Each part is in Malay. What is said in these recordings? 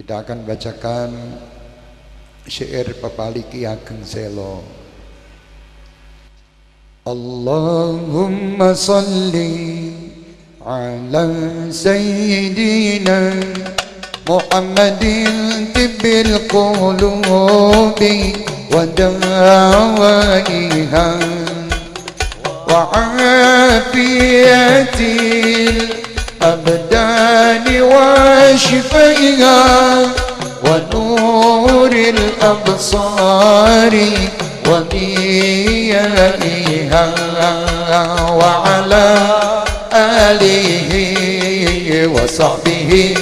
Kita akan bacakan syair Papaliki Ageng Selo. Allahumma salli ala sayyidina Muhammadin tibbil qulubi wa dawaiha wa afiyatil abdani وشفيها ونور الأبصار وضيائها وعلى آله وصحبه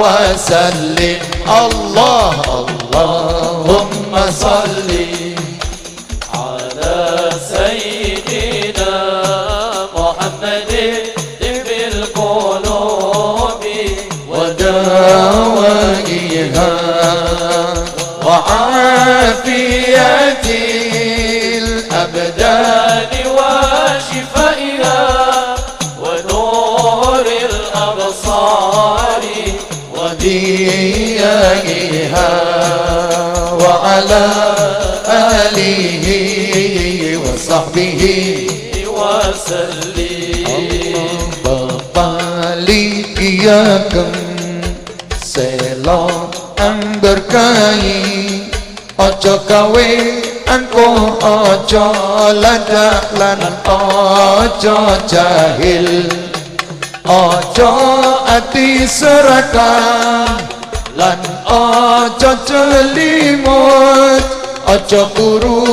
وسلم. الله اللهم صلِّ وعافية وديائها وعلى آله وصحبه وسلم Balik ia selo ang berkahi Ojo kawe angko ojo ladak lan ojo jahil Ojo ati seraka lan ojo celimut. Ojo kuru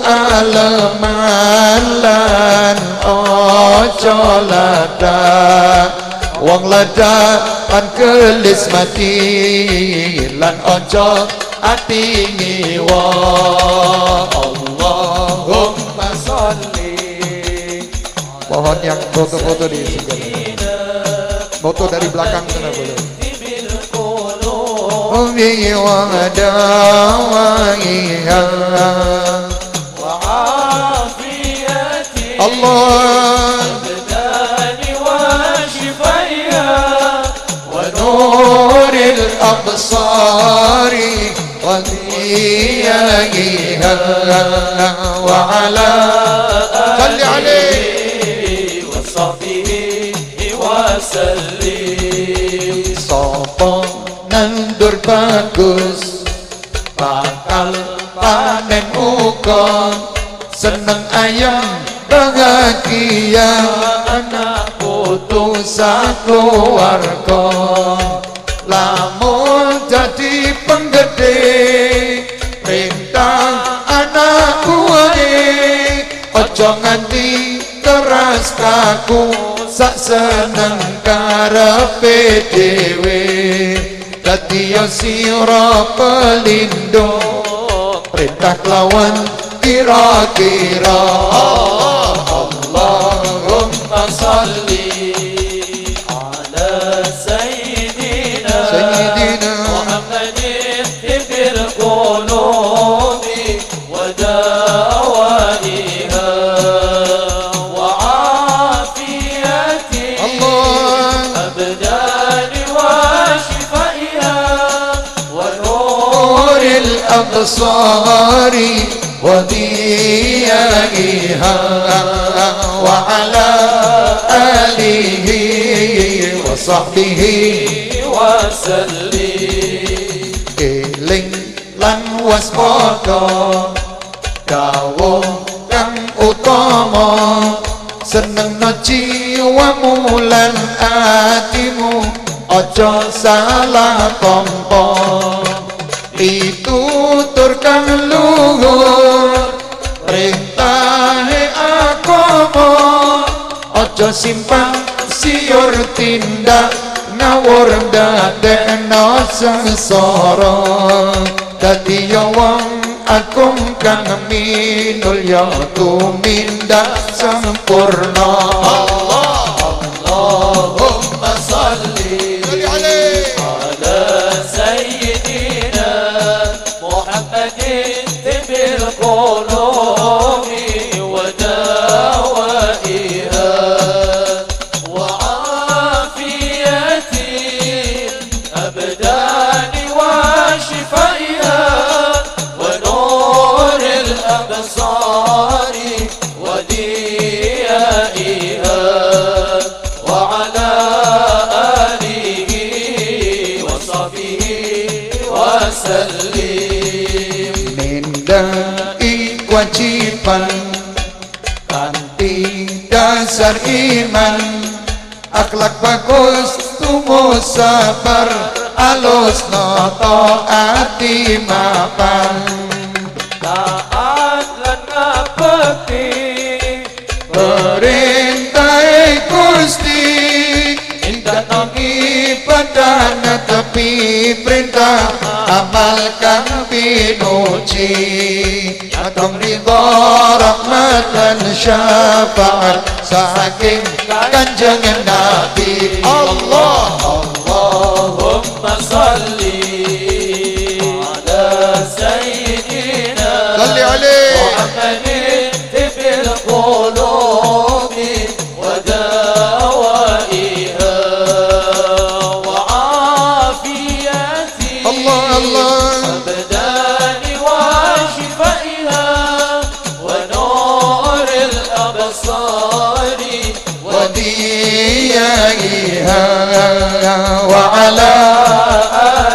aleman lan ojo ladak Wong ladak lan kelis mati lan ojo ati ngiwa. Allahumma Pohon yang foto-foto di sini Foto dari belakang sana boleh Umi wa dawaiha Allah ونور الأبصار وضيائها وعلى صل عليه bagus. Bakal panen uga. Seneng ayam bahagia. Anak putu keluarga. Lamun jadi penggede Perintah anak buahnya. Ojo nganti keras kaku Sak seneng karepe dhewe Yo sira pelindung Perintah lawan kira-kira. Allahumma salli الأبصار وضيائها وعلى آله وصحبه wasallim eling lan waspada dawuh kang utama seneng jiwamu lan atimu aja salah tampa pitutur kang luhur perintahe agama aja simpang siur tindak ngawur dadekno sengsara. Dadi yo wong agung kang minulya tumindak sempurna salim. Minda ikwajiban Tanti dasar iman. Akhlak bagus tumo sabar Alus noto ati mapan. Taat lana peti Perintah ikusti Indah tong ibadah tapi perintah amalkan pinuci Atong ridho rahmat dan syafaat saking kanjeng Nabi Allah وعلى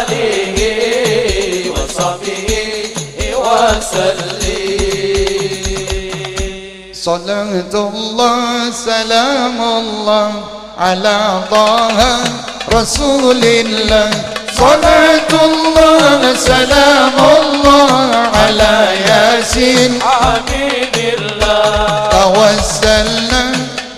آله وصحبه وسلم. صلاة الله سلام الله على طه رسول الله. صلاة الله سلام الله على ياسين. حبيب الله. توسلنا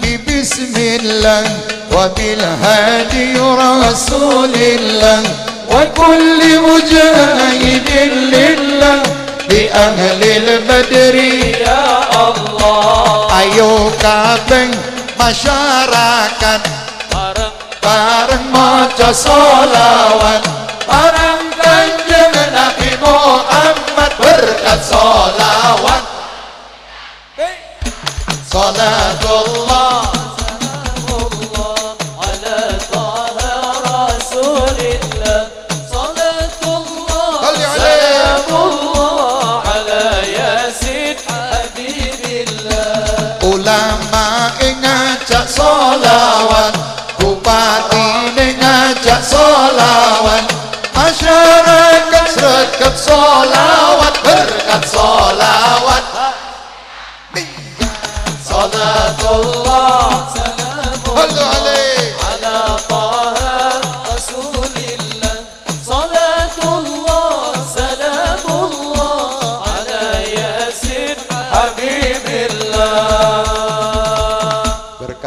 ببسم الله. وفي الهادي رسول الله وكل مجاهد لله بأهل البدر. يا الله. أيو كابن مشاركا. بارن موت صلوات بارن كنجم نبي محمد. بركة صلوات صلاة الله.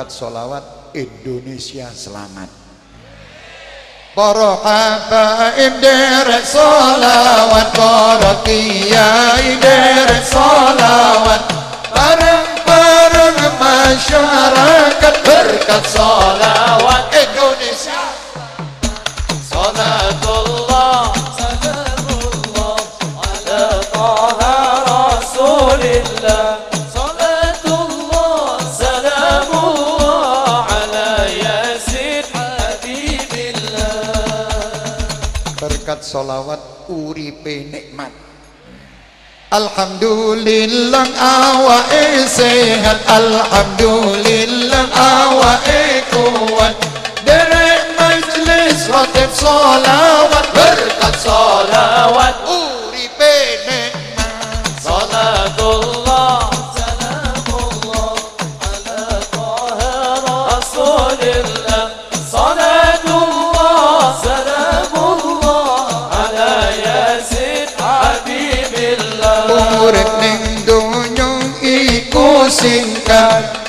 Berkat solawat Indonesia selamat. Para habaib derek solawat Para kiai derek solawat. Bareng-bareng masyarakat berkat solawat berkat solawat uripe nikmat. Alhamdulillah awake sehat Alhamdulillah awake kuat. Derek majlis rotib solawat berkat solawat se